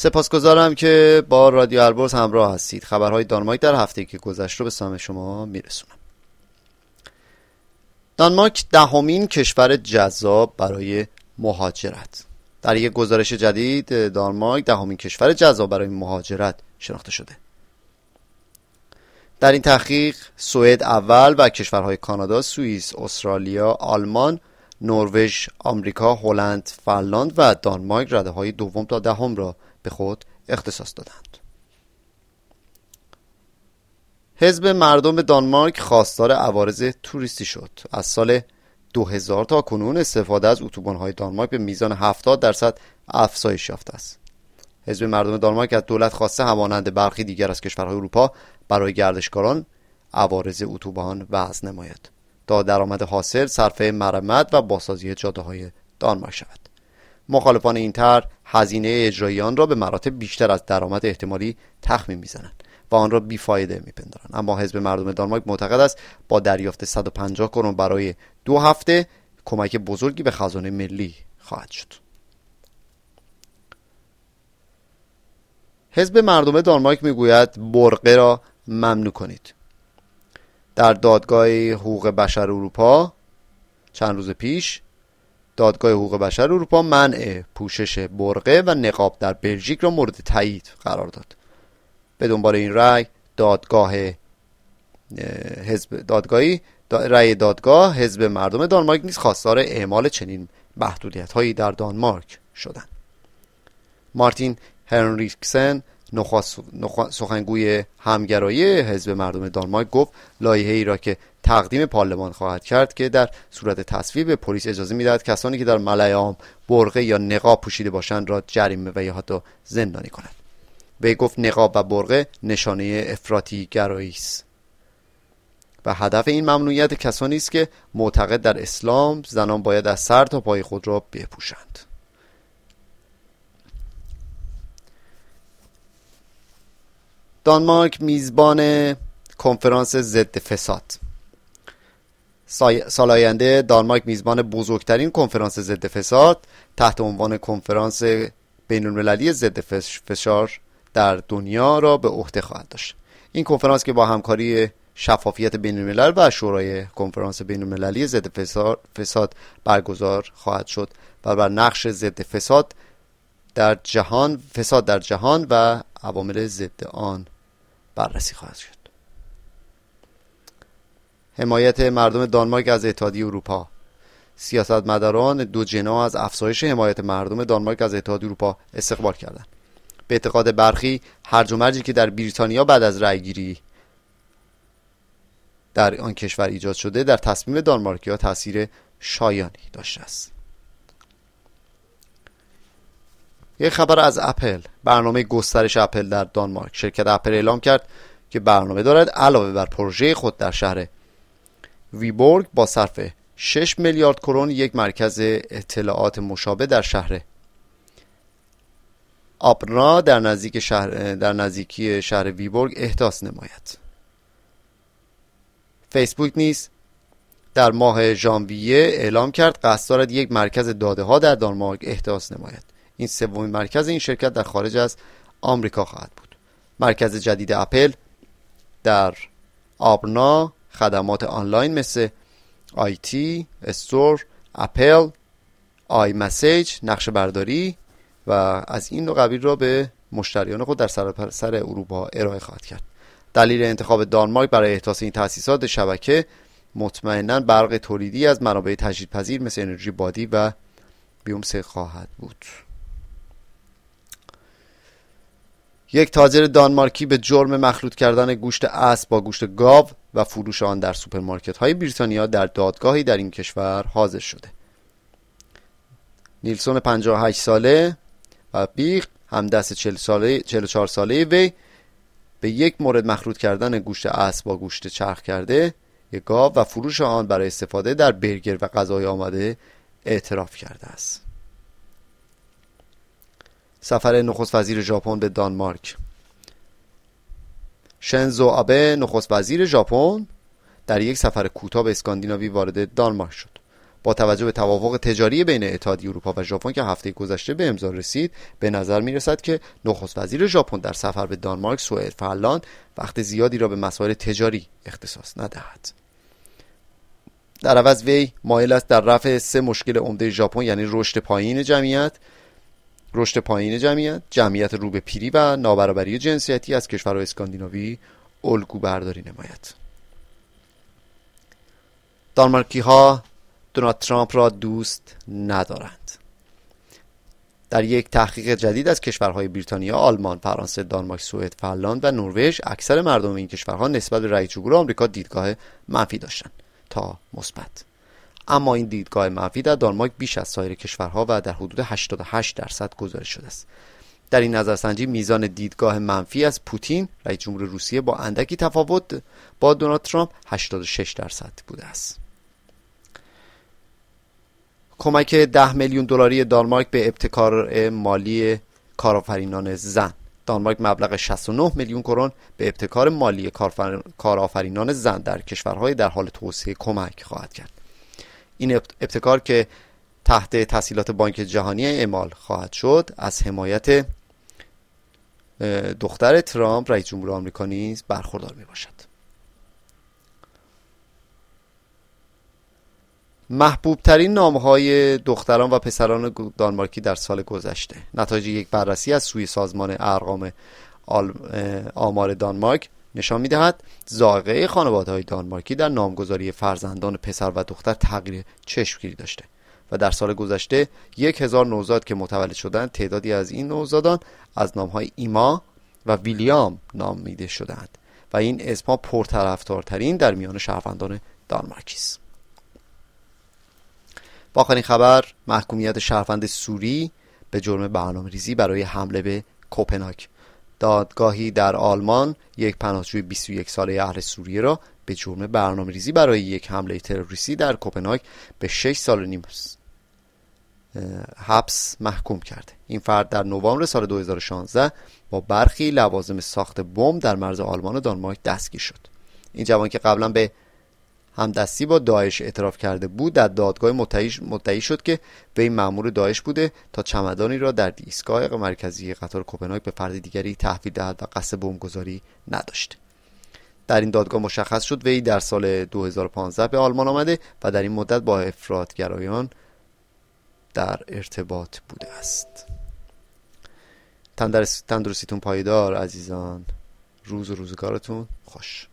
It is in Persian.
سپاسگزارم که با رادیو البرز همراه هستید. خبرهای دانمارک در هفته که گذشت رو به سهم شما میرسونم. دانمارک دهمین کشور جذاب برای مهاجرت. در یک گزارش جدید دانمارک دهمین کشور جذاب برای مهاجرت شناخته شده. در این تحقیق سوئد اول و کشورهای کانادا، سوئیس، استرالیا، آلمان، نروژ، آمریکا، هلند، فنلاند و دانمارک رده های دوم تا دهم را به خود اختصاص دادند. حزب مردم دانمارک خواستار عوارض توریستی شد. از سال 2000 تا کنون استفاده از های دانمارک به میزان 70 درصد افزایش یافته است. حزب مردم دانمارک از دولت خواسته همانند برخی دیگر از کشورهای اروپا برای گردشکاران عوارض اتوبان وضع نماید تا درآمد حاصل صرفه مرمت و بازسازی جاده های دانمارک شود. مخالفان این طرح هزینه اجرایی آن را به مراتب بیشتر از درآمد احتمالی تخمین می‌زنند و آن را بیفایده میپندارند. اما حزب مردم دانمارک معتقد است با دریافت 150 کرون برای دو هفته کمک بزرگی به خزانه ملی خواهد شد. حزب مردم دانمارک می‌گوید برقه را ممنوع کنید. در دادگاه حقوق بشر اروپا چند روز پیش دادگاه حقوق بشر اروپا منع پوشش برقه و نقاب در بلژیک را مورد تایید قرار داد. به دنبال این رأی دادگاه حزب دادگاهی رأی دادگاه حزب مردم دانمارک نیز خواستار اعمال چنین محدودیت هایی در دانمارک شدند. مارتین هنریکسن سخنگوی همگرایی حزب مردم دانمارک گفت لایحه ای را که تقدیم پارلمان خواهد کرد که در صورت تصویب پلیس اجازه می‌دهد کسانی که در ملای عام برقه یا نقاب پوشیده باشند را جریمه و یا حتی زندانی کند وی گفت نقاب و برقه نشانه افراطی گرایی است. و هدف این ممنوعیت کسانی است که معتقد در اسلام زنان باید از سر تا پای خود را بپوشند. دانمارک میزبان کنفرانس ضد فساد. سال آینده دانمارک میزبان بزرگترین کنفرانس ضد فساد تحت عنوان کنفرانس بین المللی ضد فشار در دنیا را به عهده خواهد داشت. این کنفرانس که با همکاری شفافیت بین الملل و شورای کنفرانس بین المللی ضد فساد برگزار خواهد شد و بر نقش ضد فساد در جهان فساد در جهان و عوامل ضد آن بررسی خواهد شد. حمایت مردم دانمارک از اتحادیه اروپا. سیاستمداران دو جنا از افزایش حمایت مردم دانمارک از اتحادیه اروپا استقبال کردند. به اعتقاد برخی هرج و مرجی که در بریتانیا بعد از رأیگیری در آن کشور ایجاد شده در تصمیم دانمارکیا تاثیر شایانی داشته است. یک خبر از اپل. برنامه گسترش اپل در دانمارک. شرکت اپل اعلام کرد که برنامه دارد علاوه بر پروژه خود در شهر ویبورگ با صرف 6 میلیارد کرون یک مرکز اطلاعات مشابه در شهر آبنا در نزدیک شهر در نزدیکی شهر ویبورگ احداث نماید. فیسبوک نیز در ماه ژانویه اعلام کرد قصد دارد یک مرکز داده ها در دانمارک احداث نماید. این سومین مرکز این شرکت در خارج از آمریکا خواهد بود. مرکز جدید اپل در آبنرا خدمات آنلاین مثل iTunes Store، اپل، iMessage، نقشه برداری و از این قبیل را به مشتریان خود در سر اروپا ارائه خواهد کرد. دلیل انتخاب دانمارک برای احداث این تأسیسات شبکه مطمئنا برق تولیدی از منابع تجدیدپذیر مثل انرژی بادی و بیومسه خواهد بود. یک تاجر دانمارکی به جرم مخلوط کردن گوشت اسب با گوشت گاو و فروش آن در سوپرمارکت های بریتانیا در دادگاهی در این کشور حاضر شده. نیلسون 58 ساله و بیغ همدست 40 ساله 44 ساله وی به یک مورد مخلوط کردن گوشت اسب با گوشت چرخ کرده یک گاو و فروش آن برای استفاده در برگر و غذای آماده اعتراف کرده است. سفر نخست وزیر ژاپن به دانمارک. شنزو آبه نخست وزیر ژاپن در یک سفر کوتاه به اسکاندیناوی وارد دانمارک شد. با توجه به توافق تجاری بین اتحادیه اروپا و ژاپن که هفته گذشته به امضا رسید به نظر می رسد که نخست وزیر ژاپن در سفر به دانمارک سوئد فنلاند وقت زیادی را به مسائل تجاری اختصاص ندهد. در عوض وی مایل است در رفع سه مشکل عمده ژاپن یعنی رشد پایین جمعیت رشد پایین جمعیت جمعیت رو به پیری و نابرابری جنسیتی از کشورهای اسکاندیناوی الگو برداری نماید. دانمارکی ها دونالد ترامپ را دوست ندارند. در یک تحقیق جدید از کشورهای بریتانیا، آلمان، فرانسه، دانمارک، سوئد، فنلاند و نروژ اکثر مردم این کشورها نسبت به رئیس جمهور آمریکا دیدگاه منفی داشتند تا مثبت. اما این دیدگاه منفی در دانمارک بیش از سایر کشورها و در حدود 88 درصد گزارش شده است. در این نظرسنجی میزان دیدگاه منفی از پوتین رئیس جمهور روسیه با اندکی تفاوت با دونالد ترامپ 86 درصد بوده است. کمک ده میلیون دلاری دانمارک به ابتکار مالی کارآفرینان زن. دانمارک مبلغ 69 میلیون کرون به ابتکار مالی کارآفرینان زن در کشورهای در حال توسعه کمک خواهد کرد. این ابتکار که تحت تسهیلات بانک جهانی اعمال خواهد شد از حمایت دختر ترامپ رئیس جمهور آمریکا نیز برخوردار می باشد محبوب ترین نام های دختران و پسران دانمارکی در سال گذشته. نتایج یک بررسی از سوی سازمان ارقام آمار دانمارک نشان می‌دهد خانواده های دانمارکی در نامگذاری فرزندان پسر و دختر تغییر چشمگیری داشته و در سال گذشته یک هزار نوزاد که متولد شدند تعدادی از این نوزادان از های ایما و ویلیام نامیده شدند و این اسمها پرطرفدارترین در میان شهروندان دانمارکی است. با آخرین خبر محکومیت شهروند سوری به جرم برنامه ریزی برای حمله به کوپنهاگ دادگاهی در آلمان یک پناهجوی 21 ساله اهل سوریه را به جرم برنامه ریزی برای یک حمله تروریستی در کوپنهاگ به 6 سال نیم حبس محکوم کرده. این فرد در نوامبر سال 2016 با برخی لوازم ساخت بمب در مرز آلمان و دانمارک دستگیر شد. این جوان که قبلا به همدستی با داعش اعتراف کرده بود در دادگاه مدعی شد که وی مأمور داعش بوده تا چمدانی را در ایستگاه مرکزی قطار کوپنهاگ به فرد دیگری تحویل دهد و قصد بمبگذاری نداشت. در این دادگاه مشخص شد وی در سال 2015 به آلمان آمده و در این مدت با افرادگرایان در ارتباط بوده است. تندرستیتون پایدار عزیزان. روز و روزگارتون خوش.